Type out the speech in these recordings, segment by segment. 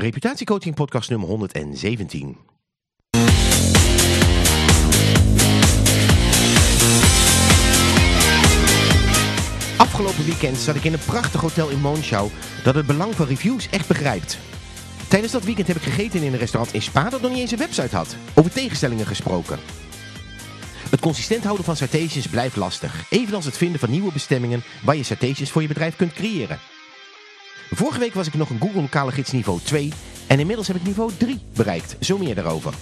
Reputatiecoaching podcast nummer 117. Afgelopen weekend zat ik in een prachtig hotel in Monschau dat het belang van reviews echt begrijpt. Tijdens dat weekend heb ik gegeten in een restaurant in Spa dat nog niet eens een website had. Over tegenstellingen gesproken. Het consistent houden van citations blijft lastig. Evenals het vinden van nieuwe bestemmingen waar je citations voor je bedrijf kunt creëren. Vorige week was ik nog een Google lokale gids niveau 2 en inmiddels heb ik niveau 3 bereikt. Zo meer daarover.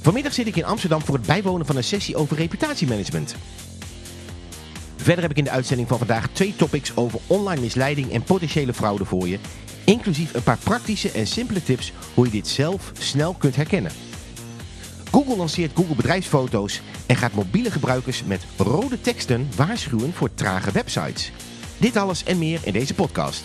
Vanmiddag zit ik in Amsterdam voor het bijwonen van een sessie over reputatiemanagement. Verder heb ik in de uitzending van vandaag twee topics over online misleiding en potentiële fraude voor je. Inclusief een paar praktische en simpele tips hoe je dit zelf snel kunt herkennen. Google lanceert Google bedrijfsfoto's en gaat mobiele gebruikers met rode teksten waarschuwen voor trage websites. Dit alles en meer in deze podcast.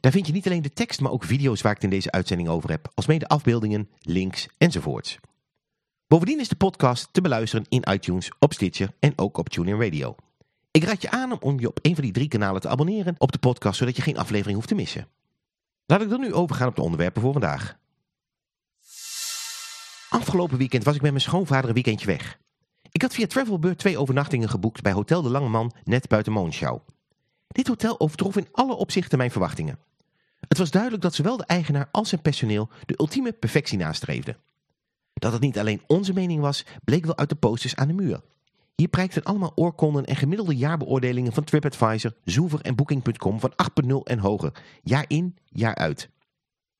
Daar vind je niet alleen de tekst, maar ook video's waar ik het in deze uitzending over heb, alsmede afbeeldingen, links enzovoorts. Bovendien is de podcast te beluisteren in iTunes, op Stitcher en ook op TuneIn Radio. Ik raad je aan om je op een van die drie kanalen te abonneren op de podcast, zodat je geen aflevering hoeft te missen. Laat ik dan nu overgaan op de onderwerpen voor vandaag. Afgelopen weekend was ik met mijn schoonvader een weekendje weg. Ik had via Travelbird twee overnachtingen geboekt bij Hotel de Lange Man net buiten Monschau. Dit hotel overtrof in alle opzichten mijn verwachtingen. Het was duidelijk dat zowel de eigenaar als zijn personeel de ultieme perfectie nastreefden. Dat het niet alleen onze mening was, bleek wel uit de posters aan de muur. Hier prijkten allemaal oorkonden en gemiddelde jaarbeoordelingen van TripAdvisor, Zoever en Booking.com van 8.0 en hoger, jaar in, jaar uit.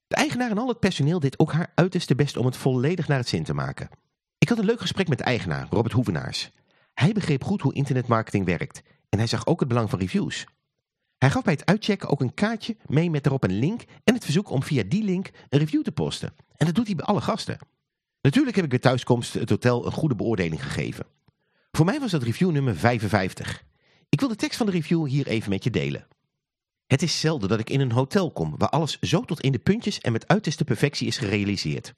De eigenaar en al het personeel deed ook haar uiterste best om het volledig naar het zin te maken. Ik had een leuk gesprek met de eigenaar, Robert Hoevenaars. Hij begreep goed hoe internetmarketing werkt en hij zag ook het belang van reviews. Hij gaf bij het uitchecken ook een kaartje mee met erop een link en het verzoek om via die link een review te posten. En dat doet hij bij alle gasten. Natuurlijk heb ik bij thuiskomst het hotel een goede beoordeling gegeven. Voor mij was dat review nummer 55. Ik wil de tekst van de review hier even met je delen. Het is zelden dat ik in een hotel kom waar alles zo tot in de puntjes en met uiterste perfectie is gerealiseerd.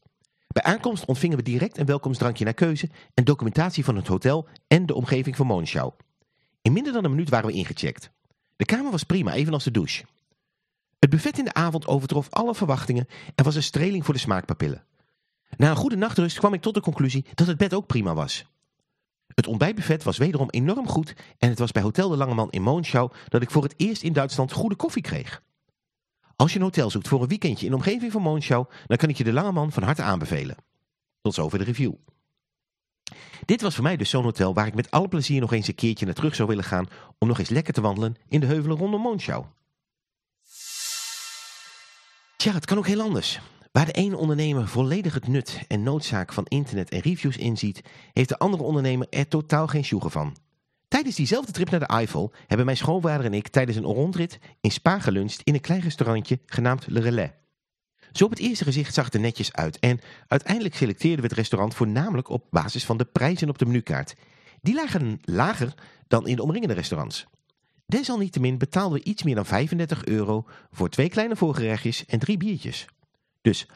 Bij aankomst ontvingen we direct een welkomstdrankje naar keuze en documentatie van het hotel en de omgeving van Monschau. In minder dan een minuut waren we ingecheckt. De kamer was prima, evenals de douche. Het buffet in de avond overtrof alle verwachtingen en was een streling voor de smaakpapillen. Na een goede nachtrust kwam ik tot de conclusie dat het bed ook prima was. Het ontbijtbuffet was wederom enorm goed en het was bij Hotel de Langeman in Monschau dat ik voor het eerst in Duitsland goede koffie kreeg. Als je een hotel zoekt voor een weekendje in de omgeving van Monschau, dan kan ik je de Langeman van harte aanbevelen. Tot zover de review. Dit was voor mij dus zo'n hotel waar ik met alle plezier nog eens een keertje naar terug zou willen gaan om nog eens lekker te wandelen in de heuvelen rondom Monschau. Tja, het kan ook heel anders. Waar de ene ondernemer volledig het nut en noodzaak van internet en reviews inziet, heeft de andere ondernemer er totaal geen sjoegen van. Tijdens diezelfde trip naar de Eiffel hebben mijn schoonvader en ik tijdens een rondrit in Spa geluncht in een klein restaurantje genaamd Le Relais. Zo op het eerste gezicht zag het er netjes uit en uiteindelijk selecteerden we het restaurant voornamelijk op basis van de prijzen op de menukaart. Die lagen lager dan in de omringende restaurants. Desalniettemin betaalden we iets meer dan 35 euro voor twee kleine voorgerechtjes en drie biertjes. Dus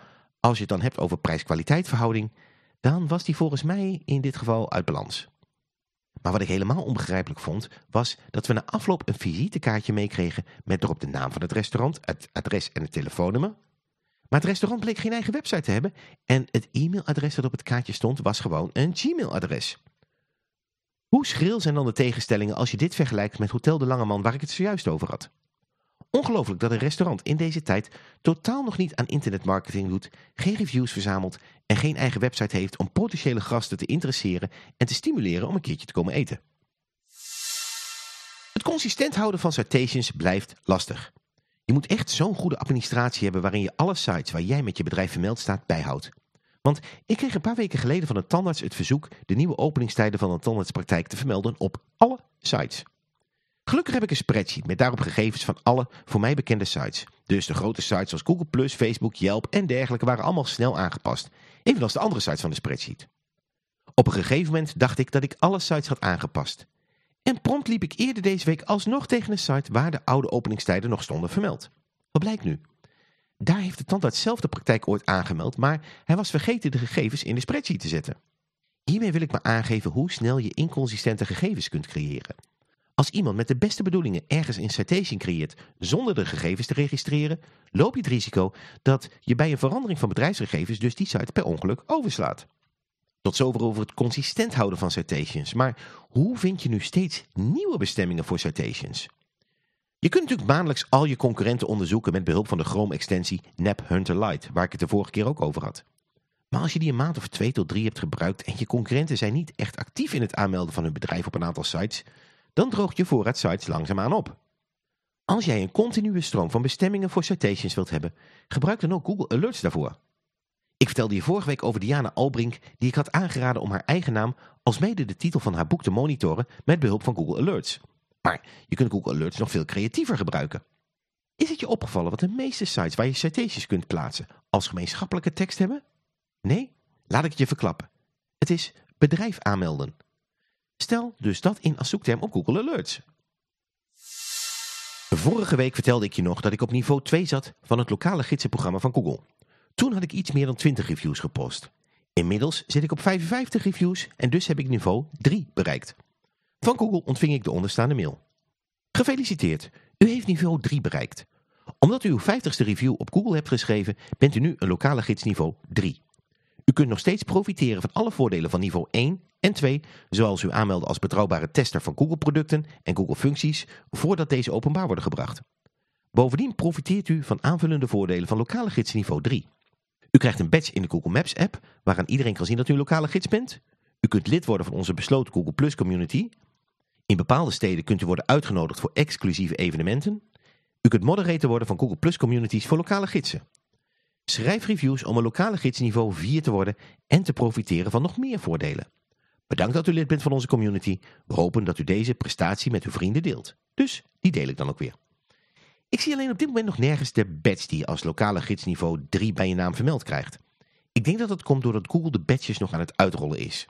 als je het dan hebt over prijs-kwaliteit verhouding, dan was die volgens mij in dit geval uit balans. Maar wat ik helemaal onbegrijpelijk vond, was dat we na afloop een visitekaartje meekregen met erop de naam van het restaurant, het adres en het telefoonnummer. Maar het restaurant bleek geen eigen website te hebben en het e-mailadres dat op het kaartje stond was gewoon een Gmail-adres. Hoe schril zijn dan de tegenstellingen als je dit vergelijkt met Hotel de Langeman waar ik het zojuist over had? Ongelooflijk dat een restaurant in deze tijd totaal nog niet aan internetmarketing doet, geen reviews verzamelt en geen eigen website heeft om potentiële gasten te interesseren en te stimuleren om een keertje te komen eten. Het consistent houden van citations blijft lastig. Je moet echt zo'n goede administratie hebben waarin je alle sites waar jij met je bedrijf vermeld staat bijhoudt. Want ik kreeg een paar weken geleden van een tandarts het verzoek de nieuwe openingstijden van een tandartspraktijk te vermelden op alle sites. Gelukkig heb ik een spreadsheet met daarop gegevens van alle voor mij bekende sites. Dus de grote sites zoals Google+, Facebook, Yelp en dergelijke waren allemaal snel aangepast. Evenals de andere sites van de spreadsheet. Op een gegeven moment dacht ik dat ik alle sites had aangepast. En prompt liep ik eerder deze week alsnog tegen een site waar de oude openingstijden nog stonden vermeld. Wat blijkt nu? Daar heeft de tandarts zelf de praktijk ooit aangemeld, maar hij was vergeten de gegevens in de spreadsheet te zetten. Hiermee wil ik maar aangeven hoe snel je inconsistente gegevens kunt creëren. Als iemand met de beste bedoelingen ergens een citation creëert zonder de gegevens te registreren, loop je het risico dat je bij een verandering van bedrijfsgegevens dus die site per ongeluk overslaat. Tot zover over het consistent houden van citations, maar hoe vind je nu steeds nieuwe bestemmingen voor citations? Je kunt natuurlijk maandelijks al je concurrenten onderzoeken met behulp van de Chrome-extensie Nap Hunter Lite, waar ik het de vorige keer ook over had. Maar als je die een maand of twee tot drie hebt gebruikt en je concurrenten zijn niet echt actief in het aanmelden van hun bedrijf op een aantal sites, dan droogt je voorraad sites langzaamaan op. Als jij een continue stroom van bestemmingen voor citations wilt hebben, gebruik dan ook Google Alerts daarvoor. Ik vertelde je vorige week over Diana Albrink die ik had aangeraden om haar eigen naam als mede de titel van haar boek te monitoren met behulp van Google Alerts. Maar je kunt Google Alerts nog veel creatiever gebruiken. Is het je opgevallen wat de meeste sites waar je citations kunt plaatsen als gemeenschappelijke tekst hebben? Nee? Laat ik het je verklappen. Het is bedrijf aanmelden. Stel dus dat in als zoekterm op Google Alerts. Vorige week vertelde ik je nog dat ik op niveau 2 zat van het lokale gidsenprogramma van Google. Toen had ik iets meer dan 20 reviews gepost. Inmiddels zit ik op 55 reviews en dus heb ik niveau 3 bereikt. Van Google ontving ik de onderstaande mail. Gefeliciteerd, u heeft niveau 3 bereikt. Omdat u uw 50ste review op Google hebt geschreven, bent u nu een lokale gids niveau 3. U kunt nog steeds profiteren van alle voordelen van niveau 1 en 2, zoals u aanmelden als betrouwbare tester van Google-producten en Google-functies, voordat deze openbaar worden gebracht. Bovendien profiteert u van aanvullende voordelen van lokale gids niveau 3. U krijgt een badge in de Google Maps app, waaraan iedereen kan zien dat u een lokale gids bent. U kunt lid worden van onze besloten Google Plus community. In bepaalde steden kunt u worden uitgenodigd voor exclusieve evenementen. U kunt moderator worden van Google Plus communities voor lokale gidsen. Schrijf reviews om een lokale gids niveau 4 te worden en te profiteren van nog meer voordelen. Bedankt dat u lid bent van onze community. We hopen dat u deze prestatie met uw vrienden deelt. Dus die deel ik dan ook weer. Ik zie alleen op dit moment nog nergens de badge die als lokale gids niveau 3 bij je naam vermeld krijgt. Ik denk dat dat komt doordat Google de badges nog aan het uitrollen is.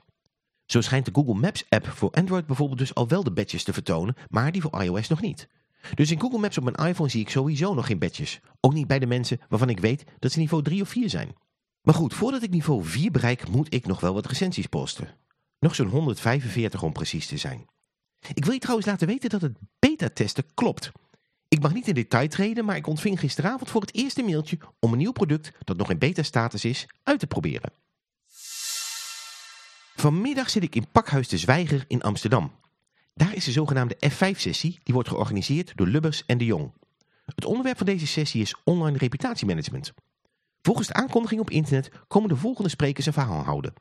Zo schijnt de Google Maps app voor Android bijvoorbeeld dus al wel de badges te vertonen, maar die voor iOS nog niet. Dus in Google Maps op mijn iPhone zie ik sowieso nog geen badges. Ook niet bij de mensen waarvan ik weet dat ze niveau 3 of 4 zijn. Maar goed, voordat ik niveau 4 bereik moet ik nog wel wat recensies posten. Nog zo'n 145 om precies te zijn. Ik wil je trouwens laten weten dat het beta-testen klopt. Ik mag niet in detail treden, maar ik ontving gisteravond voor het eerste mailtje om een nieuw product dat nog in beta-status is, uit te proberen. Vanmiddag zit ik in Pakhuis de Zwijger in Amsterdam. Daar is de zogenaamde F5-sessie, die wordt georganiseerd door Lubbers en de Jong. Het onderwerp van deze sessie is online reputatiemanagement. Volgens de aankondiging op internet komen de volgende sprekers een verhaal houden.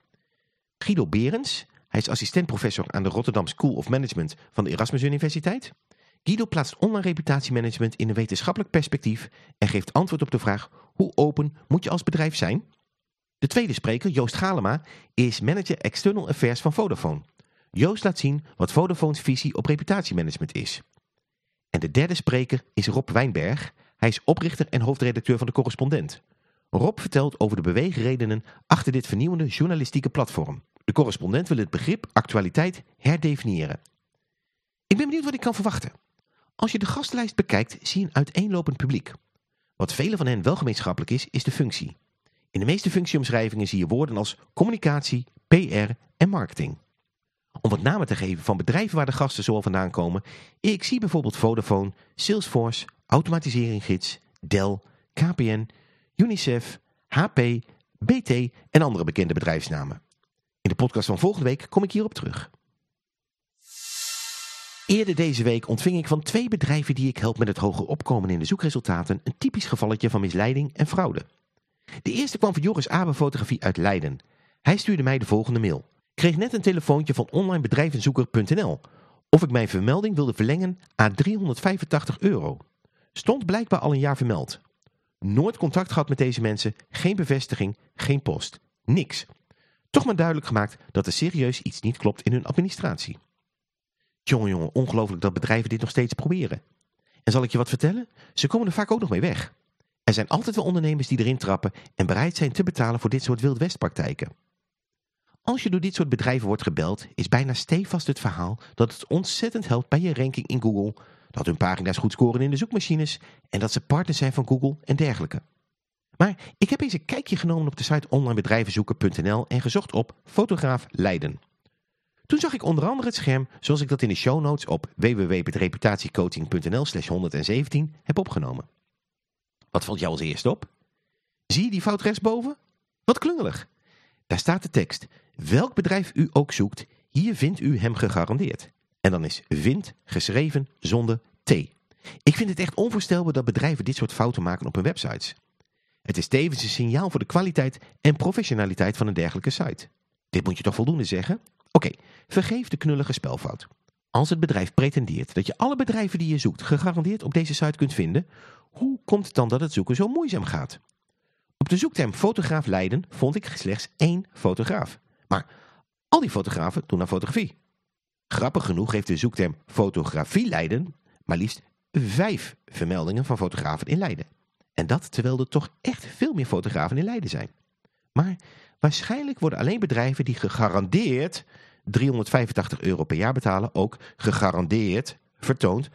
Guido Berens, hij is assistentprofessor aan de Rotterdam School of Management van de Erasmus Universiteit. Guido plaatst online reputatiemanagement in een wetenschappelijk perspectief en geeft antwoord op de vraag hoe open moet je als bedrijf zijn? De tweede spreker, Joost Galema, is manager External Affairs van Vodafone. Joost laat zien wat Vodafone's visie op reputatiemanagement is. En de derde spreker is Rob Wijnberg. Hij is oprichter en hoofdredacteur van de Correspondent. Rob vertelt over de beweegredenen achter dit vernieuwende journalistieke platform. De correspondent wil het begrip actualiteit herdefiniëren. Ik ben benieuwd wat ik kan verwachten. Als je de gastenlijst bekijkt, zie je een uiteenlopend publiek. Wat velen van hen wel gemeenschappelijk is, is de functie. In de meeste functieomschrijvingen zie je woorden als communicatie, PR en marketing. Om wat namen te geven van bedrijven waar de gasten zoal vandaan komen, ik zie bijvoorbeeld Vodafone, Salesforce, Automatiseringsgids, Dell, KPN, UNICEF, HP, BT en andere bekende bedrijfsnamen. In de podcast van volgende week kom ik hierop terug. Eerder deze week ontving ik van twee bedrijven die ik help met het hoger opkomen in de zoekresultaten een typisch gevalletje van misleiding en fraude. De eerste kwam van Joris Abe Fotografie uit Leiden. Hij stuurde mij de volgende mail. Kreeg net een telefoontje van onlinebedrijvenzoeker.nl of ik mijn vermelding wilde verlengen aan 385 euro. Stond blijkbaar al een jaar vermeld. Nooit contact gehad met deze mensen, geen bevestiging, geen post. Niks. Toch maar duidelijk gemaakt dat er serieus iets niet klopt in hun administratie. Jongen, ongelooflijk dat bedrijven dit nog steeds proberen. En zal ik je wat vertellen? Ze komen er vaak ook nog mee weg. Er zijn altijd wel ondernemers die erin trappen en bereid zijn te betalen voor dit soort wildwestpraktijken. Als je door dit soort bedrijven wordt gebeld, is bijna stevast het verhaal dat het ontzettend helpt bij je ranking in Google, dat hun pagina's goed scoren in de zoekmachines en dat ze partners zijn van Google en dergelijke. Maar ik heb eens een kijkje genomen op de site onlinebedrijvenzoeken.nl en gezocht op fotograaf Leiden. Toen zag ik onder andere het scherm zoals ik dat in de show notes op www.reputatiecoaching.nl slash 117 heb opgenomen. Wat valt jou als eerste op? Zie je die fout rechtsboven? Wat klungelig. Daar staat de tekst. Welk bedrijf u ook zoekt, hier vindt u hem gegarandeerd. En dan is vind geschreven zonder T. Ik vind het echt onvoorstelbaar dat bedrijven dit soort fouten maken op hun websites. Het is tevens een signaal voor de kwaliteit en professionaliteit van een dergelijke site. Dit moet je toch voldoende zeggen? Oké, vergeef de knullige spelfout. Als het bedrijf pretendeert dat je alle bedrijven die je zoekt gegarandeerd op deze site kunt vinden, hoe komt het dan dat het zoeken zo moeizaam gaat? Op de zoekterm fotograaf Leiden vond ik slechts één fotograaf. Maar al die fotografen doen aan fotografie. Grappig genoeg heeft de zoekterm fotografie Leiden maar liefst vijf vermeldingen van fotografen in Leiden. En dat terwijl er toch echt veel meer fotografen in Leiden zijn. Maar waarschijnlijk worden alleen bedrijven die gegarandeerd 385 euro per jaar betalen ook gegarandeerd vertoond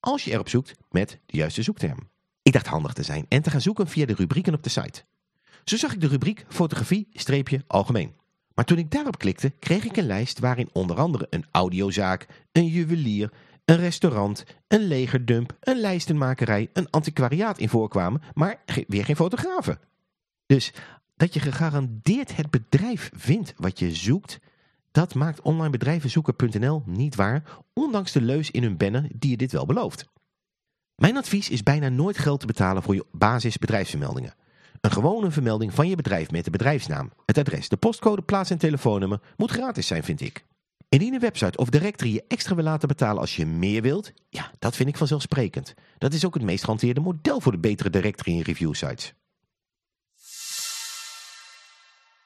als je erop zoekt met de juiste zoekterm. Ik dacht handig te zijn en te gaan zoeken via de rubrieken op de site. Zo zag ik de rubriek fotografie-algemeen. Maar toen ik daarop klikte, kreeg ik een lijst waarin onder andere een audiozaak, een juwelier, een restaurant, een legerdump, een lijstenmakerij, een antiquariaat in voorkwamen, maar weer geen fotografen. Dus dat je gegarandeerd het bedrijf vindt wat je zoekt, dat maakt onlinebedrijvenzoeken.nl niet waar, ondanks de leus in hun banner die je dit wel belooft. Mijn advies is bijna nooit geld te betalen voor je basisbedrijfsvermeldingen. Een gewone vermelding van je bedrijf met de bedrijfsnaam, het adres, de postcode, plaats en telefoonnummer moet gratis zijn vind ik. Indien een website of directory je extra wil laten betalen als je meer wilt, ja, dat vind ik vanzelfsprekend. Dat is ook het meest gehanteerde model voor de betere directory en review sites.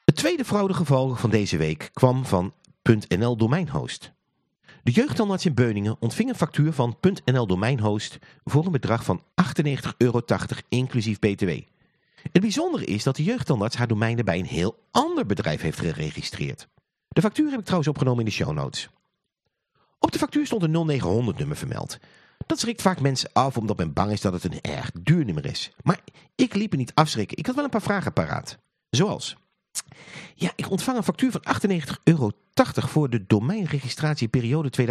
Het tweede fraudegeval van deze week kwam van .nl domeinhost. De jeugdtandarts in Beuningen ontving een factuur van .nl domeinhost voor een bedrag van 98,80 euro inclusief btw. Het bijzondere is dat de jeugdtandarts haar domeinen bij een heel ander bedrijf heeft geregistreerd. De factuur heb ik trouwens opgenomen in de show notes. Op de factuur stond een 0900 nummer vermeld. Dat schrikt vaak mensen af omdat men bang is dat het een erg duur nummer is. Maar ik liep er niet afschrikken. Ik had wel een paar vragen paraat. Zoals... Ja, ik ontvang een factuur van 98,80 euro voor de domeinregistratieperiode 2015-2016.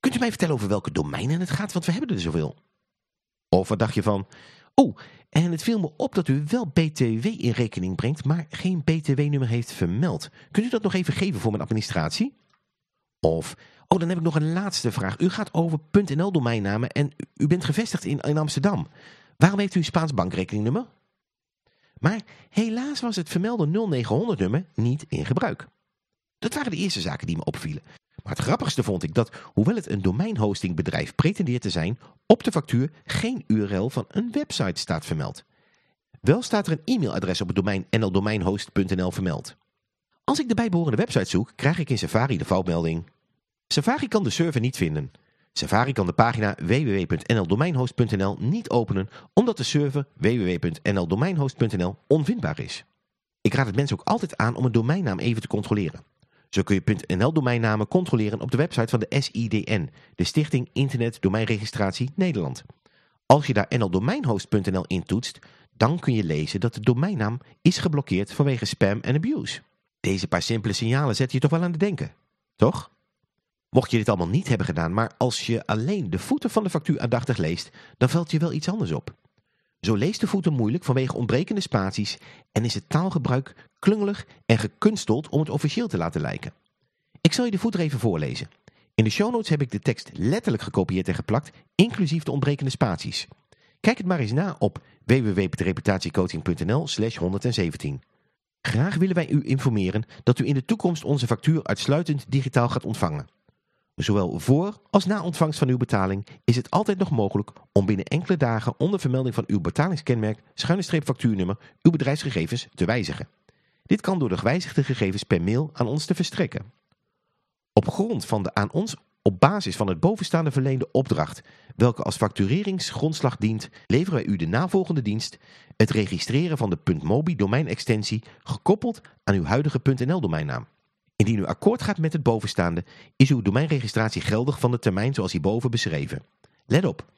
Kunt u mij vertellen over welke domeinen het gaat? Want we hebben er zoveel. Of wat dacht je van... Oh, en het viel me op dat u wel BTW in rekening brengt, maar geen BTW-nummer heeft vermeld. Kunt u dat nog even geven voor mijn administratie? Of, oh dan heb ik nog een laatste vraag. U gaat over .nl domeinnamen en u bent gevestigd in, in Amsterdam. Waarom heeft u een Spaans bankrekeningnummer? Maar helaas was het vermelde 0900 nummer niet in gebruik. Dat waren de eerste zaken die me opvielen. Maar het grappigste vond ik dat, hoewel het een domeinhostingbedrijf pretendeert te zijn, op de factuur geen URL van een website staat vermeld. Wel staat er een e-mailadres op het domein nldomeinhost.nl vermeld. Als ik de bijbehorende website zoek, krijg ik in Safari de foutmelding. Safari kan de server niet vinden. Safari kan de pagina www.nldomeinhost.nl niet openen omdat de server www.nldomeinhost.nl onvindbaar is. Ik raad het mensen ook altijd aan om een domeinnaam even te controleren. Zo kun je .nl domeinnamen controleren op de website van de SIDN, de Stichting Internet Domeinregistratie Nederland. Als je daar nldomeinhost.nl intoetst, dan kun je lezen dat de domeinnaam is geblokkeerd vanwege spam en abuse. Deze paar simpele signalen zetten je toch wel aan het denken, toch? Mocht je dit allemaal niet hebben gedaan, maar als je alleen de voeten van de factuur aandachtig leest, dan valt je wel iets anders op. Zo leest de voeten moeilijk vanwege ontbrekende spaties en is het taalgebruik klungelig en gekunsteld om het officieel te laten lijken. Ik zal je de voet even voorlezen. In de show notes heb ik de tekst letterlijk gekopieerd en geplakt, inclusief de ontbrekende spaties. Kijk het maar eens na op www.reputatiecoaching.nl slash 117. Graag willen wij u informeren dat u in de toekomst onze factuur uitsluitend digitaal gaat ontvangen. Zowel voor als na ontvangst van uw betaling is het altijd nog mogelijk om binnen enkele dagen onder vermelding van uw betalingskenmerk, schuine streep factuurnummer, uw bedrijfsgegevens te wijzigen. Dit kan door de gewijzigde gegevens per mail aan ons te verstrekken. Op grond van de aan ons op basis van het bovenstaande verleende opdracht welke als factureringsgrondslag dient, leveren wij u de navolgende dienst, het registreren van de .mobi domeinextensie gekoppeld aan uw huidige .nl domeinnaam. Indien u akkoord gaat met het bovenstaande, is uw domeinregistratie geldig van de termijn zoals hierboven beschreven. Let op,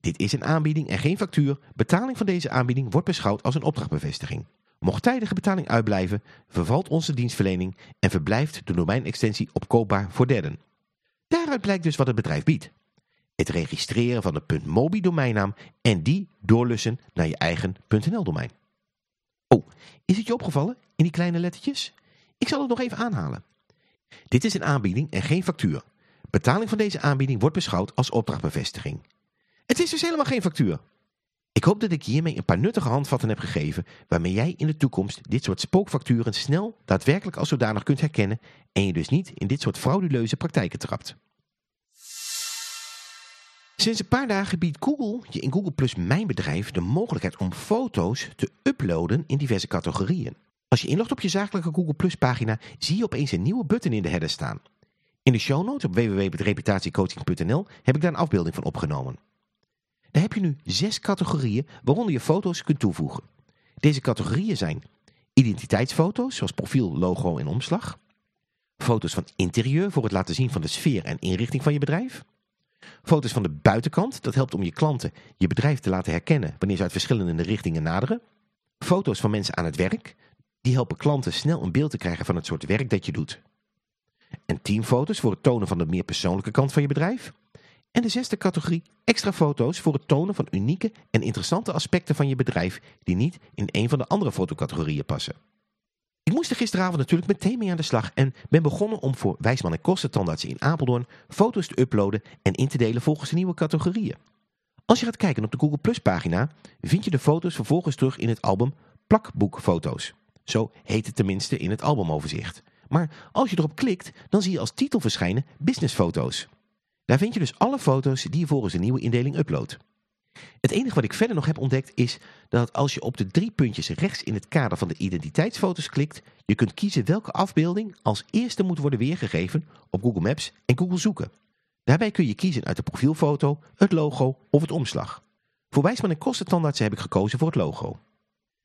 dit is een aanbieding en geen factuur. Betaling van deze aanbieding wordt beschouwd als een opdrachtbevestiging. Mocht tijdige betaling uitblijven, vervalt onze dienstverlening en verblijft de domeinextensie opkoopbaar voor derden. Daaruit blijkt dus wat het bedrijf biedt. Het registreren van de .mobi domeinnaam en die doorlussen naar je eigen .nl domein. Oh, is het je opgevallen in die kleine lettertjes? Ik zal het nog even aanhalen. Dit is een aanbieding en geen factuur. Betaling van deze aanbieding wordt beschouwd als opdrachtbevestiging. Het is dus helemaal geen factuur. Ik hoop dat ik hiermee een paar nuttige handvatten heb gegeven waarmee jij in de toekomst dit soort spookfacturen snel daadwerkelijk als zodanig kunt herkennen en je dus niet in dit soort frauduleuze praktijken trapt. Sinds een paar dagen biedt Google je in Google Plus Mijn Bedrijf de mogelijkheid om foto's te uploaden in diverse categorieën. Als je inlogt op je zakelijke Google Plus pagina zie je opeens een nieuwe button in de header staan. In de show notes op www.reputatiecoaching.nl heb ik daar een afbeelding van opgenomen. Daar heb je nu zes categorieën waaronder je foto's kunt toevoegen. Deze categorieën zijn identiteitsfoto's zoals profiel, logo en omslag. Foto's van interieur voor het laten zien van de sfeer en inrichting van je bedrijf. Foto's van de buitenkant, dat helpt om je klanten je bedrijf te laten herkennen wanneer ze uit verschillende richtingen naderen. Foto's van mensen aan het werk, die helpen klanten snel een beeld te krijgen van het soort werk dat je doet. En teamfoto's voor het tonen van de meer persoonlijke kant van je bedrijf. En de zesde categorie, extra foto's voor het tonen van unieke en interessante aspecten van je bedrijf die niet in een van de andere fotocategorieën passen. Ik moest er gisteravond natuurlijk meteen mee aan de slag en ben begonnen om voor Wijsman en Kostentandartsen in Apeldoorn foto's te uploaden en in te delen volgens de nieuwe categorieën. Als je gaat kijken op de Google Plus pagina, vind je de foto's vervolgens terug in het album Plakboekfoto's. Zo heet het tenminste in het albumoverzicht. Maar als je erop klikt, dan zie je als titel verschijnen businessfoto's. Daar vind je dus alle foto's die je volgens de nieuwe indeling uploadt. Het enige wat ik verder nog heb ontdekt is dat als je op de drie puntjes rechts in het kader van de identiteitsfoto's klikt, je kunt kiezen welke afbeelding als eerste moet worden weergegeven op Google Maps en Google Zoeken. Daarbij kun je kiezen uit de profielfoto, het logo of het omslag. Voor Wijsman en kostentandartsen heb ik gekozen voor het logo.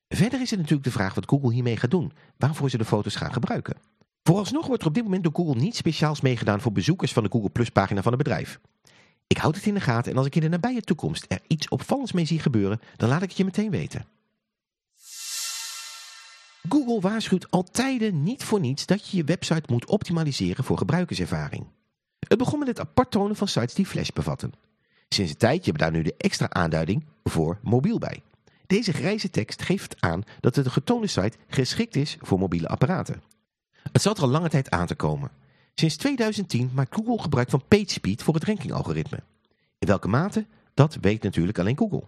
Verder is het natuurlijk de vraag wat Google hiermee gaat doen, waarvoor ze de foto's gaan gebruiken. Vooralsnog wordt er op dit moment door Google niets speciaals meegedaan voor bezoekers van de Google Plus pagina van het bedrijf. Ik houd het in de gaten en als ik in de nabije toekomst er iets opvallends mee zie gebeuren, dan laat ik het je meteen weten. Google waarschuwt al tijden niet voor niets dat je je website moet optimaliseren voor gebruikerservaring. Het begon met het apart tonen van sites die Flash bevatten. Sinds een tijdje hebben daar nu de extra aanduiding voor mobiel bij. Deze grijze tekst geeft aan dat de getoonde site geschikt is voor mobiele apparaten. Het zat er al lange tijd aan te komen. Sinds 2010 maakt Google gebruik van PageSpeed voor het rankingalgoritme. In welke mate? Dat weet natuurlijk alleen Google.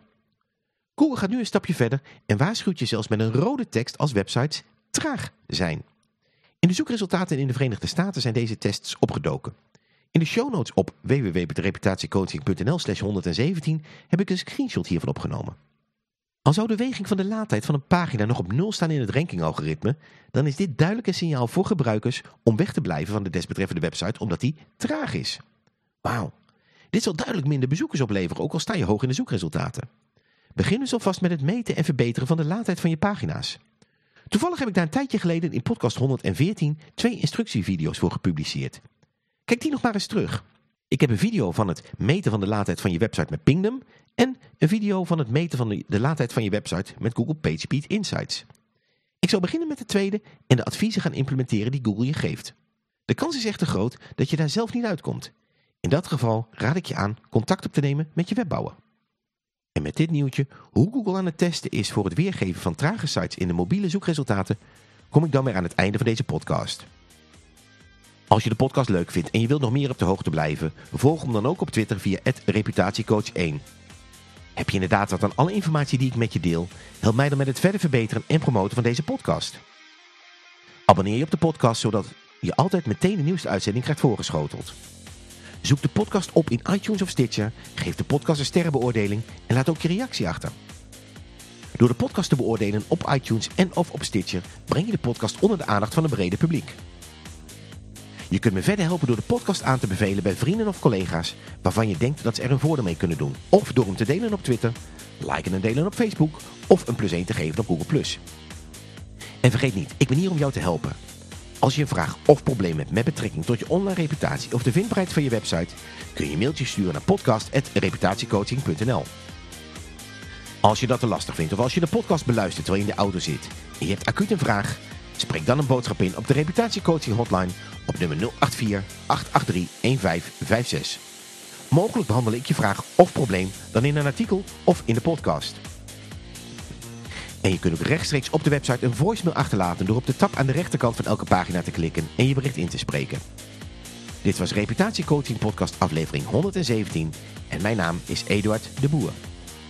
Google gaat nu een stapje verder en waarschuwt je zelfs met een rode tekst als websites traag zijn. In de zoekresultaten in de Verenigde Staten zijn deze tests opgedoken. In de show notes op www.reputatiecoaching.nl slash 117 heb ik een screenshot hiervan opgenomen. Al zou de weging van de laadtijd van een pagina nog op nul staan in het rankingalgoritme, dan is dit duidelijk een signaal voor gebruikers om weg te blijven van de desbetreffende website omdat die traag is. Wauw, dit zal duidelijk minder bezoekers opleveren, ook al sta je hoog in de zoekresultaten. Begin dus alvast met het meten en verbeteren van de laadtijd van je pagina's. Toevallig heb ik daar een tijdje geleden in podcast 114 twee instructievideo's voor gepubliceerd. Kijk die nog maar eens terug. Ik heb een video van het meten van de laadtijd van je website met Pingdom en een video van het meten van de laadtijd van je website met Google PageSpeed Insights. Ik zal beginnen met de tweede en de adviezen gaan implementeren die Google je geeft. De kans is echter groot dat je daar zelf niet uitkomt. In dat geval raad ik je aan contact op te nemen met je webbouwer. En met dit nieuwtje, hoe Google aan het testen is voor het weergeven van trage sites in de mobiele zoekresultaten, kom ik dan weer aan het einde van deze podcast. Als je de podcast leuk vindt en je wilt nog meer op de hoogte blijven, volg hem dan ook op Twitter via reputatiecoach1. Heb je inderdaad wat aan alle informatie die ik met je deel? Help mij dan met het verder verbeteren en promoten van deze podcast. Abonneer je op de podcast zodat je altijd meteen de nieuwste uitzending krijgt voorgeschoteld. Zoek de podcast op in iTunes of Stitcher, geef de podcast een sterrenbeoordeling en laat ook je reactie achter. Door de podcast te beoordelen op iTunes en of op Stitcher breng je de podcast onder de aandacht van een brede publiek. Je kunt me verder helpen door de podcast aan te bevelen bij vrienden of collega's waarvan je denkt dat ze er een voordeel mee kunnen doen. Of door hem te delen op Twitter, liken en delen op Facebook of een plus 1 te geven op Google+. En vergeet niet, ik ben hier om jou te helpen. Als je een vraag of probleem hebt met betrekking tot je online reputatie of de vindbaarheid van je website, kun je een mailtje sturen naar podcast.reputatiecoaching.nl. Als je dat te lastig vindt of als je de podcast beluistert terwijl je in de auto zit en je hebt acuut een vraag, spreek dan een boodschap in op de reputatiecoaching hotline op nummer 084 883 1556. Mogelijk behandel ik je vraag of probleem dan in een artikel of in de podcast. En je kunt ook rechtstreeks op de website een voicemail achterlaten door op de tab aan de rechterkant van elke pagina te klikken en je bericht in te spreken. Dit was Reputatiecoaching podcast aflevering 117 en mijn naam is Eduard de Boer.